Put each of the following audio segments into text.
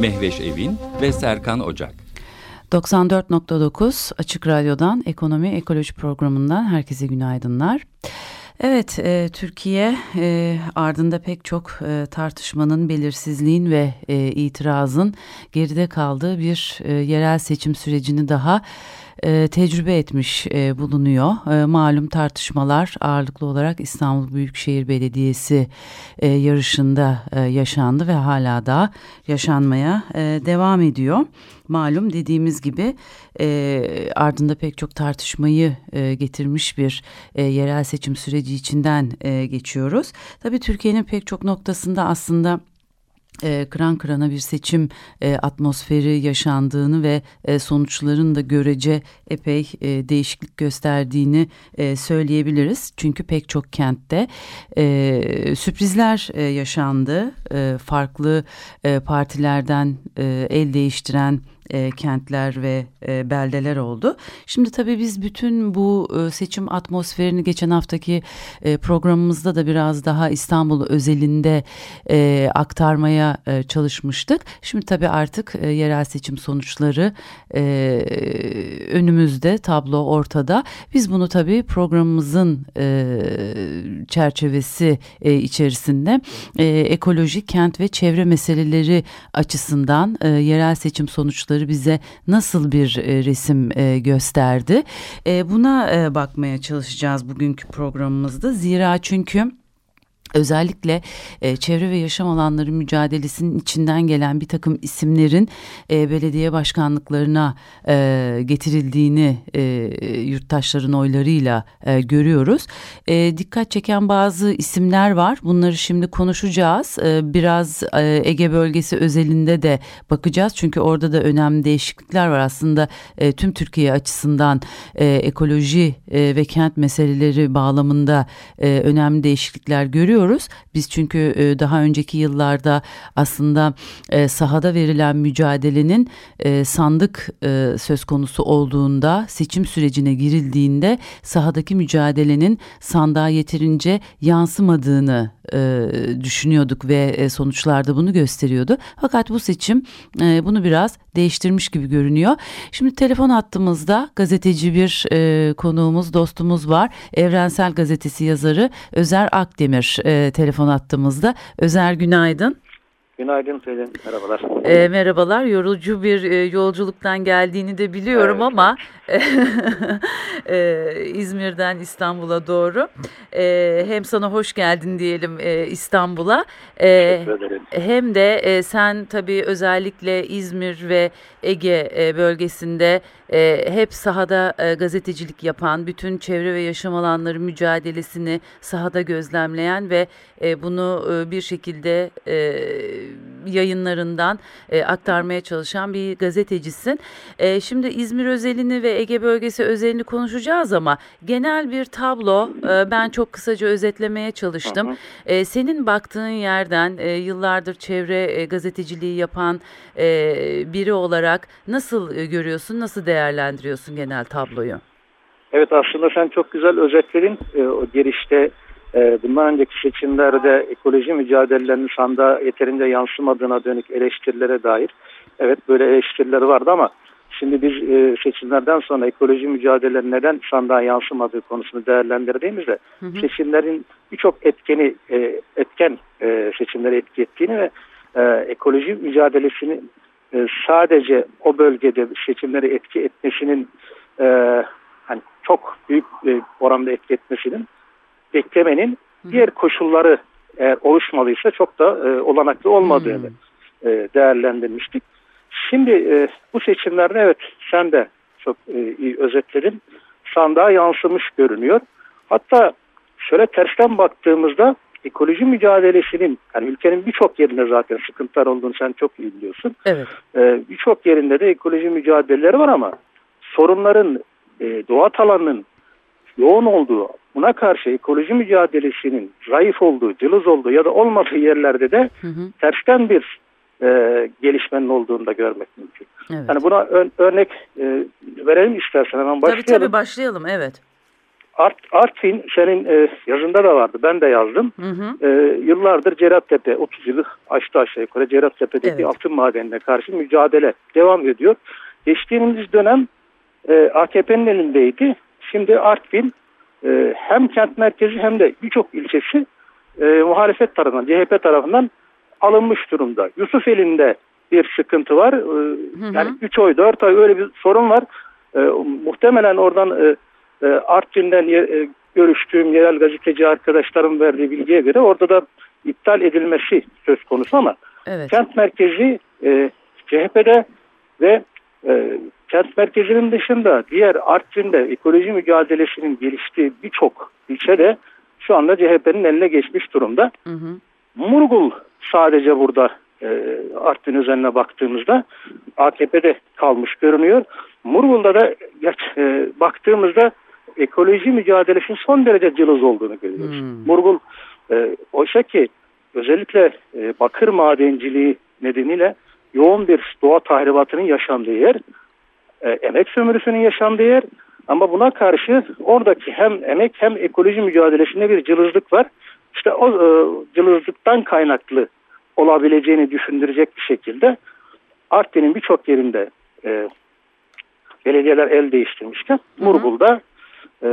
Mehveş Evin ve Serkan Ocak. 94.9 Açık Radyo'dan Ekonomi Ekoloji Programı'ndan herkese günaydınlar. Evet, e, Türkiye e, ardında pek çok e, tartışmanın, belirsizliğin ve e, itirazın geride kaldığı bir e, yerel seçim sürecini daha e, tecrübe etmiş e, bulunuyor. E, malum tartışmalar ağırlıklı olarak İstanbul Büyükşehir Belediyesi e, yarışında e, yaşandı ve hala da yaşanmaya e, devam ediyor. Malum dediğimiz gibi e, ardında pek çok tartışmayı e, getirmiş bir e, yerel seçim süreci içinden e, geçiyoruz. Tabii Türkiye'nin pek çok noktasında aslında e, kıran kırana bir seçim e, atmosferi yaşandığını ve e, sonuçların da görece epey e, değişiklik gösterdiğini e, söyleyebiliriz. Çünkü pek çok kentte e, sürprizler e, yaşandı. E, farklı e, partilerden e, el değiştiren e, kentler ve e, beldeler oldu. Şimdi tabii biz bütün bu e, seçim atmosferini geçen haftaki e, programımızda da biraz daha İstanbul özelinde e, aktarmaya e, çalışmıştık. Şimdi tabii artık e, yerel seçim sonuçları e, önümüzde, tablo ortada. Biz bunu tabii programımızın e, çerçevesi e, içerisinde e, ekoloji, kent ve çevre meseleleri açısından e, yerel seçim sonuçları çalışmaları bize nasıl bir e, resim e, gösterdi? E, buna bakmaya çalışacağız bugünkü programımızda. Zira çünkü özellikle e, çevre ve yaşam alanları mücadelesinin içinden gelen bir takım isimlerin e, belediye başkanlıklarına e, getirildiğini e, yurttaşların oylarıyla e, görüyoruz. E, dikkat çeken bazı isimler var. Bunları şimdi konuşacağız. E, biraz e, Ege bölgesi özelinde de bakacağız. Çünkü orada da önemli değişiklikler var. Aslında e, tüm Türkiye açısından e, ekoloji e, ve kent meseleleri bağlamında e, önemli değişiklikler görüyoruz görüyoruz. Biz çünkü e, daha önceki yıllarda aslında e, sahada verilen mücadelenin e, sandık söz konusu olduğunda seçim sürecine girildiğinde sahadaki mücadelenin sandığa yeterince yansımadığını düşünüyorduk ve sonuçlarda bunu gösteriyordu. Fakat bu seçim bunu biraz değiştirmiş gibi görünüyor. Şimdi telefon hattımızda gazeteci bir konuğumuz, dostumuz var. Evrensel Gazetesi yazarı Özer Akdemir e, telefon attığımızda. Özer günaydın. Günaydın Selin, merhabalar. E, merhabalar, yorucu bir e, yolculuktan geldiğini de biliyorum evet. ama e, İzmir'den İstanbul'a doğru. E, hem sana hoş geldin diyelim e, İstanbul'a. E, hem de e, sen tabii özellikle İzmir ve Ege e, bölgesinde e, hep sahada e, gazetecilik yapan, bütün çevre ve yaşam alanları mücadelesini sahada gözlemleyen ve e, bunu e, bir şekilde e, yayınlarından e, aktarmaya çalışan bir gazetecisin. E, şimdi İzmir özelini ve Ege bölgesi özelini konuşacağız ama genel bir tablo e, ben çok kısaca özetlemeye çalıştım. E, senin baktığın yerden e, yıllardır çevre e, gazeteciliği yapan e, biri olarak nasıl e, görüyorsun, nasıl değerlendiriyorsun genel tabloyu? Evet aslında sen çok güzel özetledin. E, o girişte bundan önceki seçimlerde ekoloji mücadelelerinin sandığa yeterince yansımadığına dönük eleştirilere dair evet böyle eleştiriler vardı ama şimdi biz e, seçimlerden sonra ekoloji mücadeleleri neden sandığa yansımadığı konusunu değerlendirdiğimizde hı hı. seçimlerin birçok etkeni e, etken e, seçimleri etki ettiğini ve ekoloji mücadelesini sadece o bölgede seçimleri etki etmesinin hani çok büyük oranda etki etmesinin beklemenin diğer koşulları eğer oluşmalıysa çok da e, olanaklı olmadığını hmm. e, değerlendirmiştik. Şimdi e, bu seçimlerde evet sen de çok e, iyi özetledin. Sandığa yansımış görünüyor. Hatta şöyle tersten baktığımızda ekoloji mücadelesinin yani ülkenin birçok yerinde zaten sıkıntılar olduğunu sen çok iyi biliyorsun. Evet. E, birçok yerinde de ekoloji mücadeleleri var ama sorunların e, doğa alanının yoğun olduğu buna karşı ekoloji mücadelesinin zayıf olduğu, cılız olduğu ya da olmadığı yerlerde de Hı hı. tersten bir e, gelişmenin olduğunu da görmek mümkün. Evet. Yani buna ör- örnek e, verelim istersen hemen tabii başlayalım. tabii başlayalım evet. Art, Artvin senin e, yazında da vardı. Ben de yazdım. Hı hı. E, yıllardır Cerattepe 30 yılı aştı aşağı yukarı Cerattepe'deki Evet. altın madenine karşı mücadele devam ediyor. Geçtiğimiz dönem e, AKP'nin elindeydi. Şimdi Artvin e, hem kent merkezi hem de birçok ilçesi e, muhalefet tarafından, CHP tarafından alınmış durumda. Yusuf elinde bir sıkıntı var. E, hı. Yani 3 oy 4 ay öyle bir sorun var. E, muhtemelen oradan e, e, Artvin'den ye- e, görüştüğüm yerel gazeteci arkadaşlarım verdiği bilgiye göre orada da iptal edilmesi söz konusu ama Evet. kent merkezi e, CHP'de ve e, kent merkezinin dışında diğer Artvin'de ekoloji mücadelesinin geliştiği birçok ilçede şu anda CHP'nin eline geçmiş durumda. Hı hı. Murgul sadece burada e, Artvin özeline baktığımızda AKP'de kalmış görünüyor. Murgul'da da geç- e, baktığımızda ekoloji mücadelesinin son derece cılız olduğunu görüyoruz. Hmm. Murgul e, oysa ki özellikle e, bakır madenciliği nedeniyle yoğun bir doğa tahribatının yaşandığı yer, e, emek sömürüsünün yaşandığı yer ama buna karşı oradaki hem emek hem ekoloji mücadelesinde bir cılızlık var. İşte o e, cılızlıktan kaynaklı olabileceğini düşündürecek bir şekilde Artvin'in birçok yerinde e, belediyeler el değiştirmişken. Murgul'da e,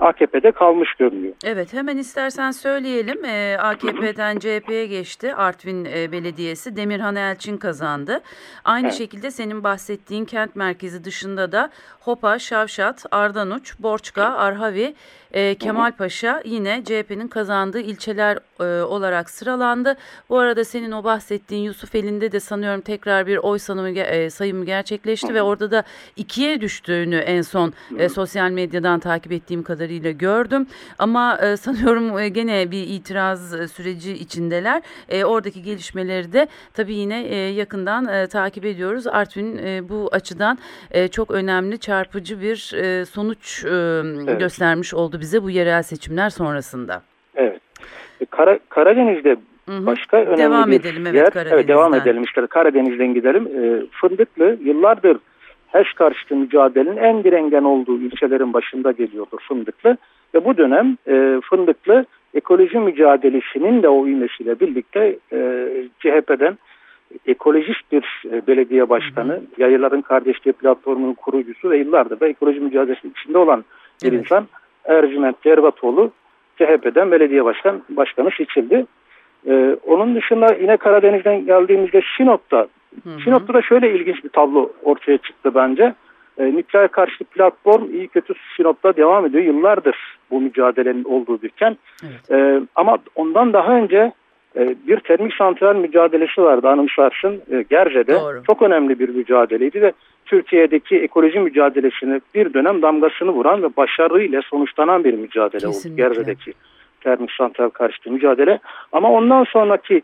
AKP'de kalmış görünüyor. Evet hemen istersen söyleyelim Ee, AKP'den CHP'ye geçti Artvin e, Belediyesi Demirhan Elçin kazandı. Aynı Evet. şekilde senin bahsettiğin kent merkezi dışında da Hopa, Şavşat, Ardanuç, Borçka, Arhavi, e, Kemalpaşa yine CHP'nin kazandığı ilçeler e, olarak sıralandı. Bu arada senin o bahsettiğin Yusufeli'nde de sanıyorum tekrar bir oy sanımı, e, sayımı gerçekleşti ve orada da ikiye düştüğünü en son e, sosyal medyadan takip ettiğim kadarıyla gördüm. Ama e, sanıyorum e, gene bir itiraz e, süreci içindeler. E, oradaki gelişmeleri de tabii yine e, yakından e, takip ediyoruz. Artvin e, bu açıdan e, çok önemli, çarpıcı bir e, sonuç e, göstermiş oldu bize bu yerel seçimler sonrasında. Evet. E, Kara, Karadeniz'de Hı hı. başka önemli Devam bir edelim, evet, yer. Karadeniz'den. devam edelim işte Karadeniz'den gidelim. E, Fındıklı yıllardır HES karşıtı mücadelenin en direngen olduğu ilçelerin başında geliyordu Fındıklı. Ve bu dönem e, Fındıklı ekoloji mücadelesinin de o ivmesiyle birlikte e, CHP'den ekolojist bir e, belediye başkanı, Yayıların Kardeşliği Platformu'nun kurucusu ve yıllardır da ekoloji mücadelesinin içinde olan bir Evet. insan Ercüment Yerbatoğlu CHP'den belediye başkan başkanı seçildi. Ee, onun dışında yine Karadeniz'den geldiğimizde Sinop'ta Hı hı. Sinop'ta da şöyle ilginç bir tablo ortaya çıktı bence. E, nükleer karşıtı platform iyi kötü Sinop'ta devam ediyor. Yıllardır bu mücadelenin olduğu bir kent. Evet. E, ama ondan daha önce bir termik santral mücadelesi vardı anımsarsın e, Gerze'de. Doğru. Çok önemli bir mücadeleydi ve Türkiye'deki ekoloji mücadelesine bir dönem damgasını vuran ve başarıyla sonuçlanan bir mücadele Kesinlikle. oldu Gerze'deki termik santral karşıtı mücadele. Ama ondan sonraki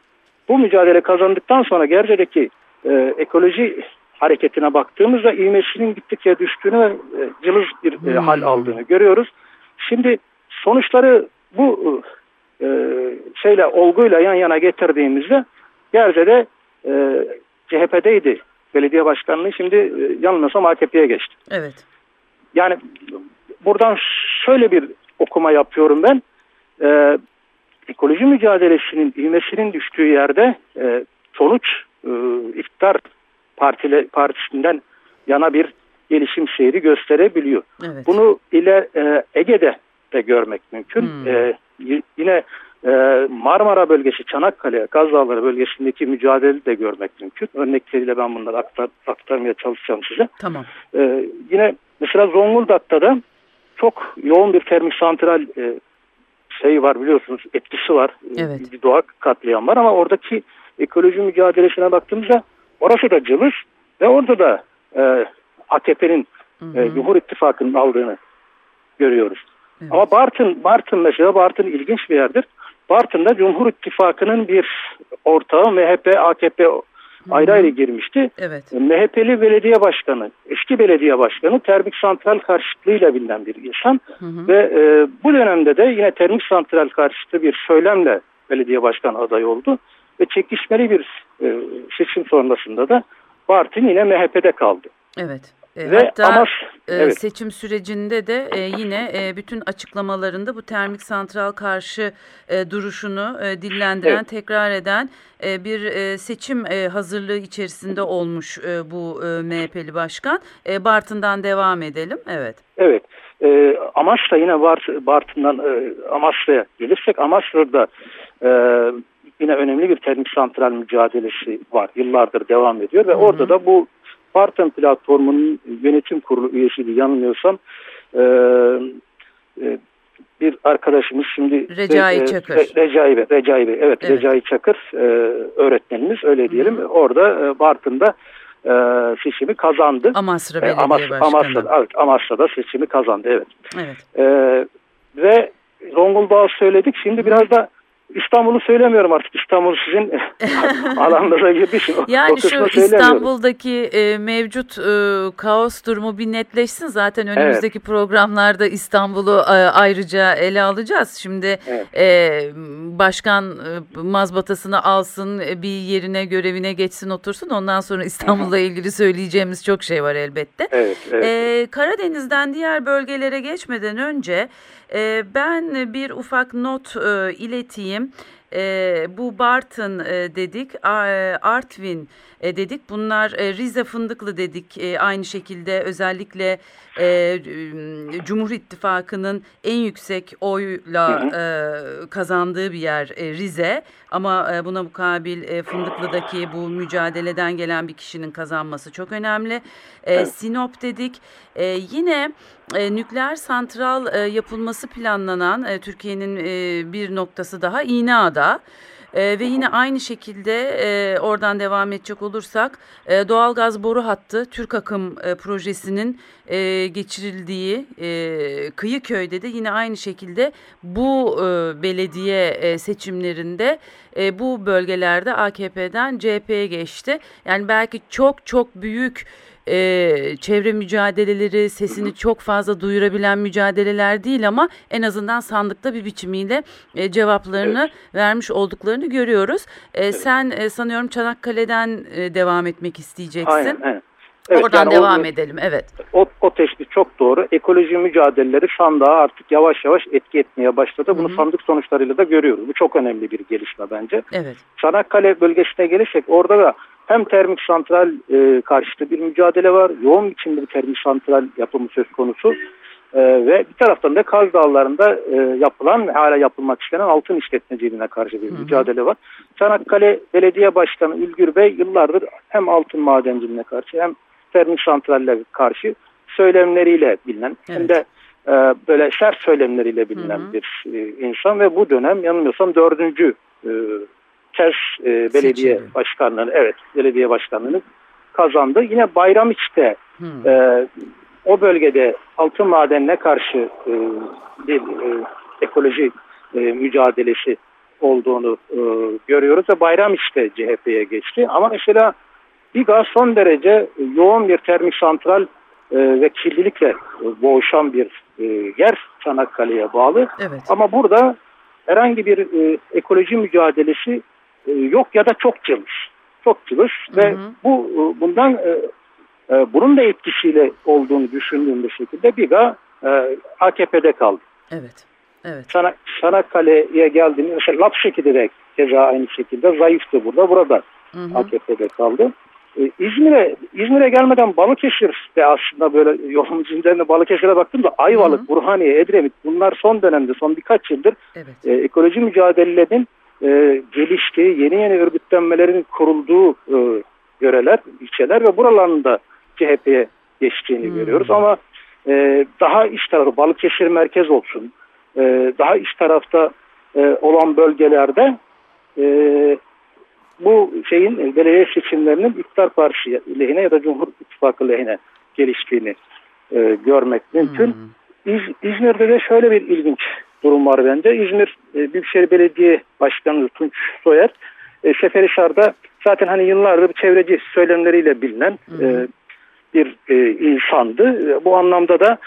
bu mücadele kazandıktan sonra Gerze'deki e, ekoloji hareketine baktığımızda ivmesinin gittikçe düştüğünü ve e, cılız bir e, Hmm. hal aldığını görüyoruz. Şimdi sonuçları bu e, şeyle olguyla yan yana getirdiğimizde Gerze'de e, CHP'deydi belediye başkanlığı şimdi e, yanılmıyorsam AKP'ye geçti. Evet. Yani buradan şöyle bir okuma yapıyorum ben. Ee, ekoloji mücadelesinin ivmesinin düştüğü yerde e, sonuç e, iktidar partile, partisinden yana bir gelişim seyri gösterebiliyor. Evet. Bunu ile e, Ege'de de görmek mümkün. Hmm. E, yine e, Marmara bölgesi, Çanakkale, Gaz Dağları bölgesindeki mücadeleyi de görmek mümkün. Örnekleriyle ben bunları aktar, aktarmaya çalışacağım size. Tamam. Ee, yine mesela Zonguldak'ta da çok yoğun bir termik santral e, şey var biliyorsunuz etkisi var. Evet. Bir doğa katliam var ama oradaki ekoloji mücadelesine baktığımızda orası da cılız ve orada da e, AKP'nin e. Cumhur İttifakı'nın aldığını görüyoruz. Evet. Ama Bartın, Bartın mesela Bartın ilginç bir yerdir. Bartın'da Cumhur İttifakı'nın bir ortağı MHP, AKP ayrı ayrı girmişti. Evet. MHP'li belediye başkanı, eski belediye başkanı termik santral karşıtlığıyla bilinen bir insan. Hı hı. Ve e, bu dönemde de yine termik santral karşıtı bir söylemle belediye başkan adayı oldu. Ve çekişmeli bir e, seçim sonrasında da Bartın yine MHP'de kaldı. Evet. E, Ve hatta amaç, e, evet. seçim sürecinde de e, yine e, bütün açıklamalarında bu termik santral karşı e, duruşunu e, dillendiren, Evet. tekrar eden e, bir e, seçim e, hazırlığı içerisinde olmuş e, bu e, MHP'li başkan. E, Bartın'dan devam edelim. Evet. Evet. E, Amaçla yine Bart, Bartın'dan e, Amaçla'ya gelirsek Amaçla'da e, yine önemli bir termik santral mücadelesi var. Yıllardır devam ediyor ve Hı hı. orada da bu Bartın platformunun yönetim kurulu üyesiydi yanılmıyorsam e, e, bir arkadaşımız şimdi Recai e, Çakır. Re- Recai Bey, Recai Bey, evet, Evet. Recai Çakır e, öğretmenimiz öyle diyelim. Orada e, Bartın'da e, seçimi kazandı. Amasra E, Belediye Amas- Başkanı. Amasya'da, evet, Amasya'da seçimi kazandı evet. Evet. Ee, ve Zonguldak'ı söyledik. Şimdi biraz da İstanbul'u söylemiyorum artık. İstanbul sizin alanınıza girdiği için. Yani şu. İstanbul'daki e, mevcut e, kaos durumu bir netleşsin. Zaten önümüzdeki programlarda İstanbul'u e, ayrıca ele alacağız. Şimdi Evet. e, başkan e, mazbatasını alsın, e, bir yerine görevine geçsin otursun. Ondan sonra İstanbul'la ilgili söyleyeceğimiz çok şey var elbette. Evet, evet. Ee, Karadeniz'den diğer bölgelere geçmeden önce e, ben bir ufak not e, ileteyim. E, bu Bartın e, dedik, A- Artvin e, dedik. Bunlar e, Rize Fındıklı dedik. E, aynı şekilde özellikle e, Cumhur İttifakı'nın en yüksek oyla e, kazandığı bir yer e, Rize. Ama e, buna mukabil e, Fındıklı'daki bu mücadeleden gelen bir kişinin kazanması çok önemli. E. Sinop dedik. E, yine e, nükleer santral e, yapılması planlanan e, Türkiye'nin e, bir noktası daha İğneada. E, ve yine aynı şekilde e, oradan devam edecek olursak e, doğalgaz boru hattı Türk Akım e, projesinin e, geçirildiği e, Kıyıköy'de de yine aynı şekilde bu e, belediye e, seçimlerinde e, bu bölgelerde AKP'den CHP'ye geçti. Yani belki çok çok büyük e, çevre mücadeleleri sesini çok fazla duyurabilen mücadeleler değil ama en azından sandıkta bir biçimiyle e, cevaplarını vermiş olduklarını görüyoruz. E, Sen e, sanıyorum Çanakkale'den e, devam etmek isteyeceksin. Aynen, aynen. Evet, Oradan yani devam o, edelim. Evet. O, o tespit çok doğru. Ekoloji mücadeleleri sandığa artık yavaş yavaş etki etmeye başladı. Bunu Hı hı. sandık sonuçlarıyla da görüyoruz. Bu çok önemli bir gelişme bence. Evet. Çanakkale bölgesine gelirsek orada da hem termik santral e, karşıtı bir mücadele var. Yoğun biçimde bir termik santral yapımı söz konusu. E, ve bir taraftan da Kaz Dağları'nda e, yapılan ve hala yapılmak istenen altın işletmeciliğine karşı bir Hı hı. mücadele var. Çanakkale Belediye Başkanı Ülgür Bey yıllardır hem altın madenciliğine karşı hem termik santraller karşı söylemleriyle bilinen hem Evet. de e, böyle sert söylemleriyle bilinen Hı hı. bir e, insan ve bu dönem yanılmıyorsam dördüncü e, kez e, belediye Seçildi. başkanlığını evet belediye başkanlığını kazandı. Yine Bayraమిç'te Hı. e, o bölgede altın madenine karşı e, bir e, ekoloji e, mücadelesi olduğunu e, görüyoruz ve Bayraమిç'te CHP'ye geçti. Ama mesela Biga son derece yoğun bir termik santral e, ve kirlilikle e, boğuşan bir e, yer Çanakkale'ye bağlı. Evet. Ama burada herhangi bir e, ekoloji mücadelesi e, yok ya da çok cılız. Çok Hı ve bu e, bundan e, e, bunun da etkisiyle olduğunu düşündüğüm bir şekilde Biga e, AKP'de kaldı. Evet. Evet. Çanak, Çanakkale'ye geldiğinde mesela Lapseki'de de keza aynı şekilde zayıftı burada. Burada Hı hı. AKP'de kaldı. Ee, İzmir'e İzmir'e gelmeden Balıkesir'de aslında böyle yolun üzerinde Balıkesir'e baktığımda Ayvalık, Hı hı. Burhaniye, Edremit bunlar son dönemde son birkaç yıldır Evet. e, ekoloji mücadelelerinin e, geliştiği, yeni yeni örgütlenmelerin kurulduğu e, yöreler, ilçeler ve buraların da CHP'ye geçtiğini Hmm. görüyoruz. Ama e, daha iç tarafı Balıkesir merkez olsun, e, daha iç tarafta e, olan bölgelerde e, bu şeyin e, belediye seçimlerinin iktidar partisi lehine ya da Cumhur İttifakı lehine geliştiğini e, görmek mümkün. Hmm. İz, İzmir'de de şöyle bir ilginç durum var bende. İzmir e, Büyükşehir Belediye Başkanı Tunç Soyer e, Seferihisar'da zaten hani yıllardır çevreci söylemleriyle bilinen e, bir e, insandı. E, bu anlamda da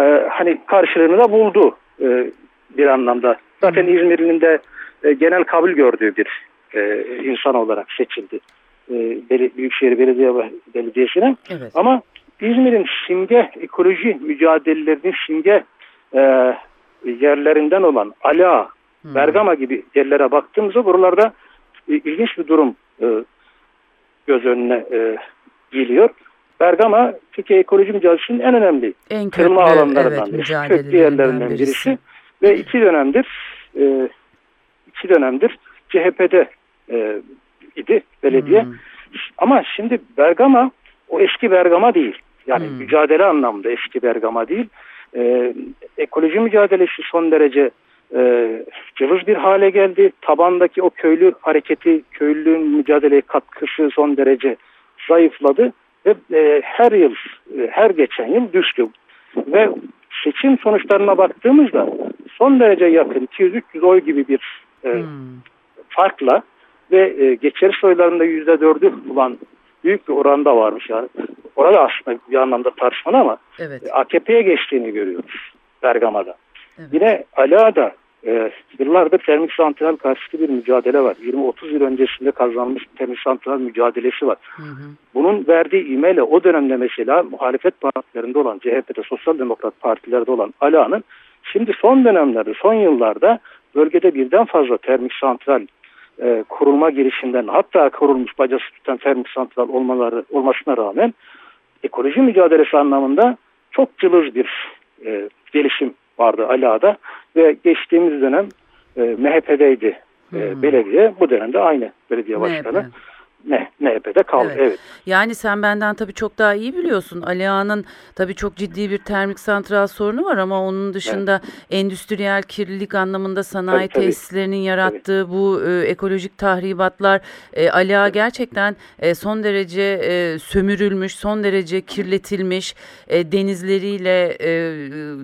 e, hani karşılığını da buldu e, bir anlamda. Zaten İzmir'in de e, genel kabul gördüğü bir e, insan olarak seçildi. E, Beli, Büyükşehir Belediye Belediyesi'ne. Evet. Ama İzmir'in simge ekoloji mücadelelerinin simge e, yerlerinden olan Ala, Hmm. Bergama gibi yerlere baktığımızda buralarda e, ilginç bir durum e, göz önüne e, geliyor. Bergama Türkiye ekoloji mücadelesinin en önemli En köklü, alanlarından evet, birisi. Köklü yerlerinden birisi. birisi. Ve iki dönemdir e, iki dönemdir CHP'de e, idi belediye. Hmm. Ama şimdi Bergama o eski Bergama değil. Yani Hmm. mücadele anlamda eski Bergama değil. E, ekoloji mücadelesi son derece e, cılız bir hale geldi. Tabandaki o köylü hareketi, köylünün mücadeleye katkısı son derece zayıfladı ve e, her yıl, e, her geçen yıl düştü. Ve seçim sonuçlarına baktığımızda son derece yakın 200-300 oy gibi bir e, Hmm. farkla ve e, geçeriş oylarında yüzde dördü bulan büyük bir oranda varmış yani. Orada aslında bir anlamda tartışmalı ama Evet. AKP'ye geçtiğini görüyoruz Bergama'da. Evet. Yine Ala'da e, yıllardır termik santral karşıtı bir mücadele var. 20-30 yıl öncesinde kazanmış termik santral mücadelesi var. Hı hı. Bunun verdiği imeyle o dönemde mesela muhalefet partilerinde olan CHP'de, Sosyal Demokrat partilerde olan Ala'nın şimdi son dönemlerde, son yıllarda bölgede birden fazla termik santral e, kurulma girişinden hatta kurulmuş bacası tutan termik santral olmaları olmasına rağmen ekoloji mücadelesi anlamında çok cılız bir e, gelişim vardı Ala'da ve geçtiğimiz dönem e, MHP'deydi e, Hmm. belediye. Bu dönemde aynı belediye başkanı. MHP. Ne, MHP'de kaldı. Evet. Evet. Yani sen benden tabii çok daha iyi biliyorsun. Ali Ağa'nın tabii çok ciddi bir termik santral sorunu var ama onun dışında endüstriyel kirlilik anlamında sanayi Tabii, tabii. tesislerinin yarattığı bu e, ekolojik tahribatlar e, Ali Ağa gerçekten e, son derece e, sömürülmüş, son derece kirletilmiş e, denizleriyle e,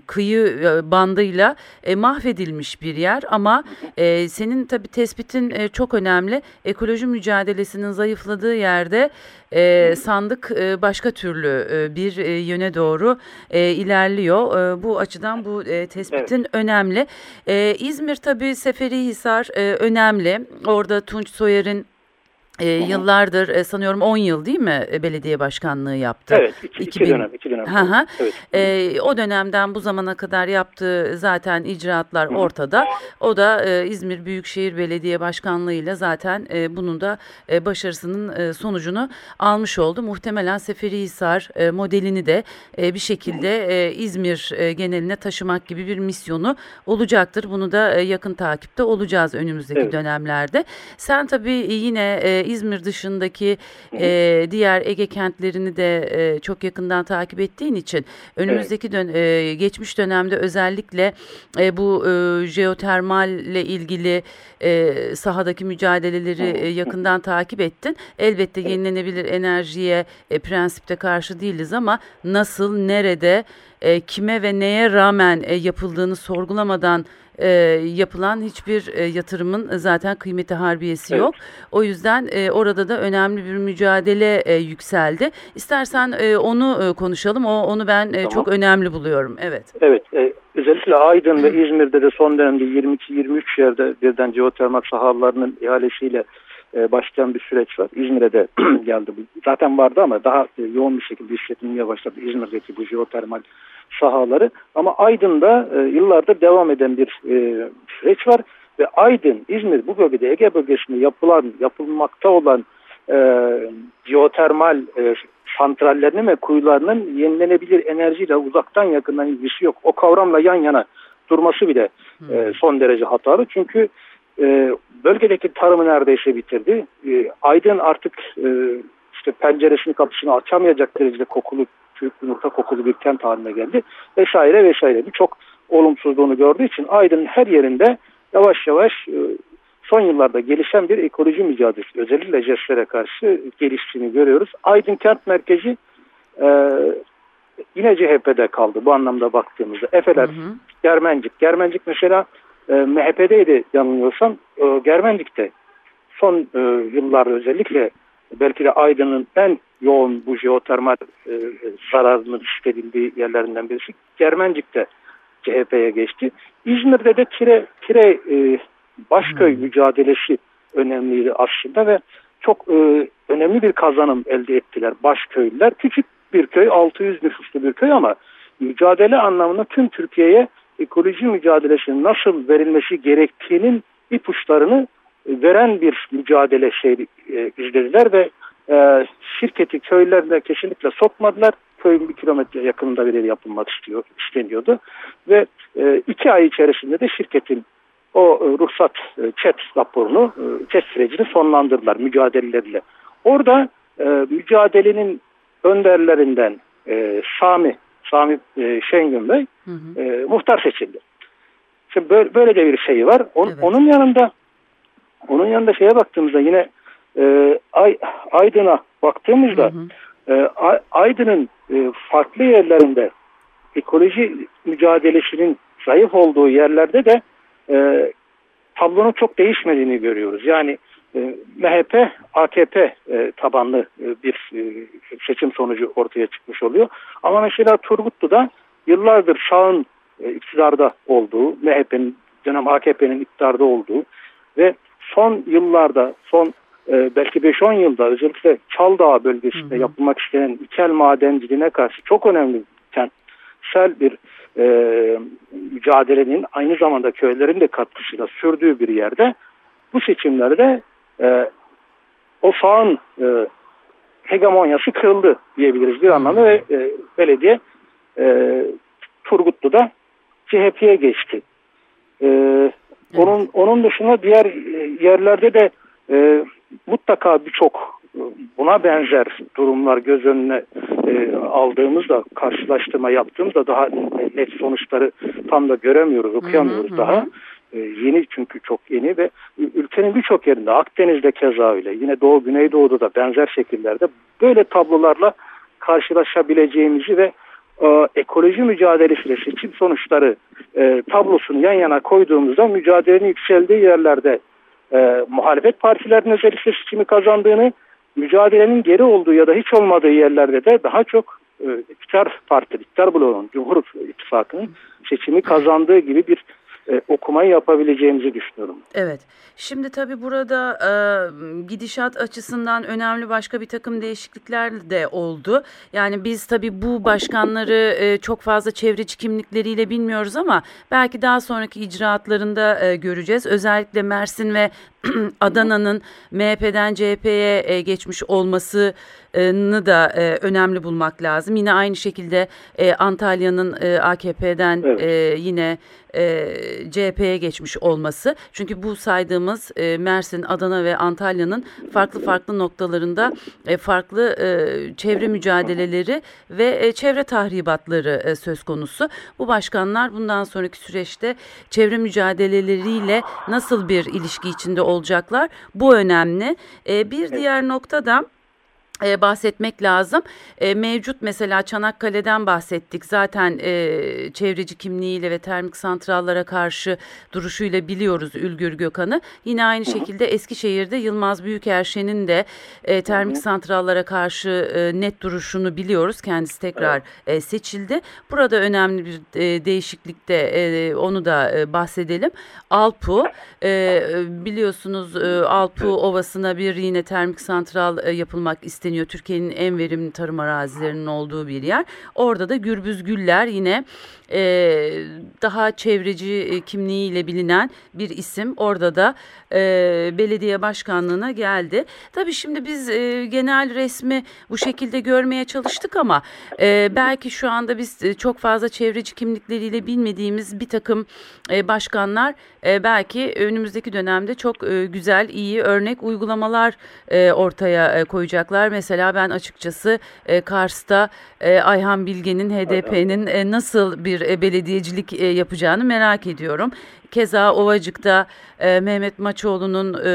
kıyı e, bandıyla e, mahvedilmiş bir yer ama e, senin tabii tespitin e, çok önemli. Ekoloji mücadelesinin zayıfladığı yerde e, sandık e, başka türlü e, bir e, yöne doğru e, ilerliyor. E, bu açıdan bu e, tespitin önemli. E, İzmir tabii Seferihisar e, önemli. Orada Tunç Soyer'in e, yıllardır e, sanıyorum 10 yıl değil mi e, belediye başkanlığı yaptı? Evet. iki, iki 2000 dönem. iki dönem. Hı hı. Evet. E, o dönemden bu zamana kadar yaptığı zaten icraatlar ortada. O da e, İzmir Büyükşehir Belediye Başkanlığı ile zaten e, bunun da e, başarısının e, sonucunu almış oldu. Muhtemelen Seferihisar e, modelini de e, bir şekilde e, İzmir e, geneline taşımak gibi bir misyonu olacaktır. Bunu da e, yakın takipte olacağız önümüzdeki Evet. dönemlerde. Sen tabii yine e, İzmir dışındaki e, diğer Ege kentlerini de e, çok yakından takip ettiğin için önümüzdeki dön e, geçmiş dönemde özellikle e, bu e, jeotermalle ilgili e, sahadaki mücadeleleri e, yakından takip ettin. Elbette yenilenebilir enerjiye e, prensipte karşı değiliz ama nasıl, nerede, e, kime ve neye rağmen e, yapıldığını sorgulamadan e, yapılan hiçbir e, yatırımın zaten kıymeti harbiyesi Evet. yok. O yüzden e, orada da önemli bir mücadele e, yükseldi. İstersen e, onu e, konuşalım. O onu ben e, Tamam. çok önemli buluyorum. Evet. Evet. e, özellikle Aydın ve İzmir'de de son dönemde 22-23 yerde birden jeotermal sahalarının ihalesiyle e, başlayan bir süreç var. İzmir'e de geldi. Zaten vardı ama daha e, yoğun bir şekilde işletilmeye başladı İzmir'deki bu jeotermal sahaları. Ama Aydın'da e, yıllardır devam eden bir e, süreç var ve Aydın, İzmir bu bölgede Ege bölgesinde yapılan, yapılmakta olan e, jeotermal e, santrallerinin ve kuyularının yenilenebilir enerjiyle uzaktan yakından ilgisi yok. O kavramla yan yana durması bile e, son derece hatalı. Çünkü e, bölgedeki tarımı neredeyse bitirdi. E, Aydın artık e, işte penceresini kapısını açamayacak derecede kokulu, büyük nokta kokulu bir kent haline geldi. Vesaire vesaire. Birçok olumsuzluğunu gördüğü için Aydın'ın her yerinde yavaş yavaş e, son yıllarda gelişen bir ekoloji mücadelesi özellikle jestlere karşı geliştiğini görüyoruz. Aydın kent merkezi e, yine CHP'de kaldı bu anlamda baktığımızda. Efeler Hı hı. Germencik. Germencik mesela e, MHP'deydi yanılmıyorsam. E, Germencik'te son e, yıllarda özellikle belki de Aydın'ın en yoğun bu jeotermal e, zararının hissedildiği yerlerinden birisi Germencik'te CHP'ye geçti. İzmir'de de Tire, Tire e, Başköy hmm. mücadelesi önemliydi aslında ve çok e, önemli bir kazanım elde ettiler Başköylüler. Küçük bir köy, 600 nüfuslu bir köy ama mücadele anlamında tüm Türkiye'ye ekoloji mücadelesinin nasıl verilmesi gerektiğinin ipuçlarını veren bir mücadele şey e, izlediler ve e, şirketi köylerine kesinlikle sokmadılar. Köyün bir kilometre yakınında bir yer yapılmak istiyor, isteniyordu. Ve e, iki ay içerisinde de şirketin o e, ruhsat e, chat raporunu, e, chat sürecini sonlandırdılar mücadeleleriyle. Orada e, mücadelenin önderlerinden e, Sami, Sami e, Şengün Bey hı hı. E, muhtar seçildi. Şimdi böyle, böyle de bir şey var. On, evet. Onun yanında onun yanında şeye baktığımızda yine e, Ay, Aydın'a baktığımızda hı hı. E, Aydın'ın e, farklı yerlerinde ekoloji mücadelesinin zayıf olduğu yerlerde de e, tablonun çok değişmediğini görüyoruz. Yani e, MHP, AKP e, tabanlı e, bir e, seçim sonucu ortaya çıkmış oluyor. Ama mesela Turgutlu'da yıllardır sağın e, iktidarda olduğu, MHP'nin dönem AKP'nin iktidarda olduğu ve son yıllarda, son e, belki 5-10 yılda özellikle Çaldağ bölgesinde hı hı. yapılmak istenen ikel madenciliğine karşı çok önemli kentsel bir e, mücadelenin aynı zamanda köylerin de katkısıyla sürdüğü bir yerde bu seçimlerde e, o sağın e, hegemonyası kırıldı diyebiliriz bir anlamda ve e, belediye e, Turgutlu'da CHP'ye geçti. E, onun, onun dışında diğer yerlerde de e, mutlaka birçok buna benzer durumlar göz önüne e, aldığımızda karşılaştırma yaptığımızda daha net sonuçları tam da göremiyoruz, okuyamıyoruz hı hı, daha. E, yeni çünkü çok yeni ve ülkenin birçok yerinde Akdeniz'de keza öyle yine Doğu Güneydoğu'da da benzer şekillerde böyle tablolarla karşılaşabileceğimizi ve e, ekoloji mücadelesiyle seçim sonuçları e, tablosunu yan yana koyduğumuzda mücadelenin yükseldiği yerlerde e, muhalefet partilerinin özellikle seçimi kazandığını mücadelenin geri olduğu ya da hiç olmadığı yerlerde de daha çok e, iktidar parti, iktidar bloğunun, Cumhur İttifakı'nın seçimi kazandığı gibi bir e, okumayı yapabileceğimizi düşünüyorum. Evet. Şimdi tabii burada e, gidişat açısından önemli başka bir takım değişiklikler de oldu. Yani biz tabii bu başkanları e, çok fazla çevreci kimlikleriyle bilmiyoruz ama belki daha sonraki icraatlarında e, göreceğiz. Özellikle Mersin ve Adana'nın MHP'den CHP'ye e, geçmiş olmasını da e, önemli bulmak lazım. Yine aynı şekilde e, Antalya'nın e, AKP'den evet. e, yine e, CHP'ye geçmiş olması. Çünkü bu saydığımız e, Mersin, Adana ve Antalya'nın farklı farklı noktalarında e, farklı e, çevre mücadeleleri ve e, çevre tahribatları e, söz konusu. Bu başkanlar bundan sonraki süreçte çevre mücadeleleriyle nasıl bir ilişki içinde olacaklar? Bu önemli. E, bir diğer nokta da e, bahsetmek lazım. E, mevcut mesela Çanakkale'den bahsettik. Zaten e, çevreci kimliğiyle ve termik santrallara karşı duruşuyla biliyoruz Ülgür Gökhan'ı. Yine aynı şekilde Eskişehir'de Yılmaz Büyükerşen'in de e, termik santrallara karşı e, net duruşunu biliyoruz. Kendisi tekrar e, seçildi. Burada önemli bir e, değişiklik de e, onu da e, bahsedelim. Alpu e, biliyorsunuz e, Alpu Ovası'na bir yine termik santral e, yapılmak isteniyor deniyor. Türkiye'nin en verimli tarım arazilerinin olduğu bir yer. Orada da gürbüz güller yine e, daha çevreci e, kimliğiyle bilinen bir isim. Orada da e, belediye başkanlığına geldi. Tabii şimdi biz e, genel resmi bu şekilde görmeye çalıştık ama e, belki şu anda biz e, çok fazla çevreci kimlikleriyle bilmediğimiz bir takım e, başkanlar e, belki önümüzdeki dönemde çok e, güzel, iyi örnek uygulamalar e, ortaya e, koyacaklar. Mesela ben açıkçası e, Kars'ta e, Ayhan Bilge'nin HDP'nin e, nasıl bir belediyecilik e, yapacağını merak ediyorum. Keza Ovacık'ta e, Mehmet Maçoğlu'nun e,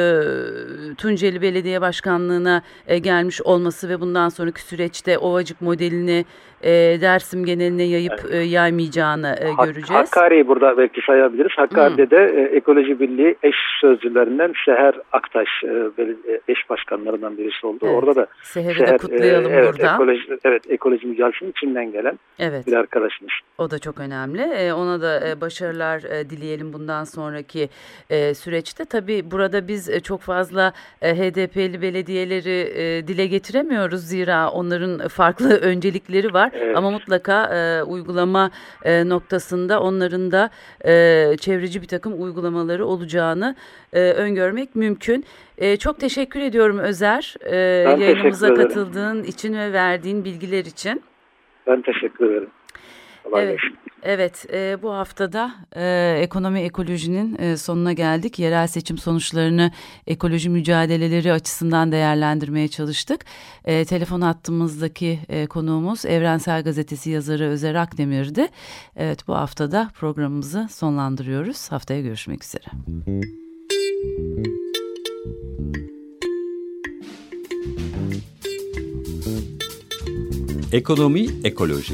Tunceli Belediye Başkanlığı'na e, gelmiş olması ve bundan sonraki süreçte Ovacık modelini e, Dersim geneline yayıp evet. e, yaymayacağını e, göreceğiz. Hakkari'yi burada belki sayabiliriz. Hakkari'de hmm. de e, Ekoloji Birliği eş sözcülerinden Seher Aktaş e, e, eş başkanlarından birisi oldu. Evet. Orada da Seher'i Seher, de kutlayalım e, evet, burada. Ekoloji, evet, ekoloji mücadelesinin içinden gelen evet. bir arkadaşımız. O da çok önemli. E, ona da e, başarılar e, dileyelim bundan sonraki e, süreçte. Tabii burada biz e, çok fazla e, HDP'li belediyeleri e, dile getiremiyoruz. Zira onların farklı öncelikleri var. Evet. Ama mutlaka e, uygulama e, noktasında onların da e, çevreci bir takım uygulamaları olacağını e, öngörmek mümkün. E, çok teşekkür ediyorum Özer e, yayınımıza katıldığın için ve verdiğin bilgiler için. Ben teşekkür ederim. Kolay evet. Gelsin. Evet, e, bu haftada e, ekonomi ekolojinin e, sonuna geldik. Yerel seçim sonuçlarını ekoloji mücadeleleri açısından değerlendirmeye çalıştık. E, telefon hattımızdaki e, konuğumuz Evrensel Gazetesi yazarı Özer Akdemir'di. Evet, bu haftada programımızı sonlandırıyoruz. Haftaya görüşmek üzere. Ekonomi Ekoloji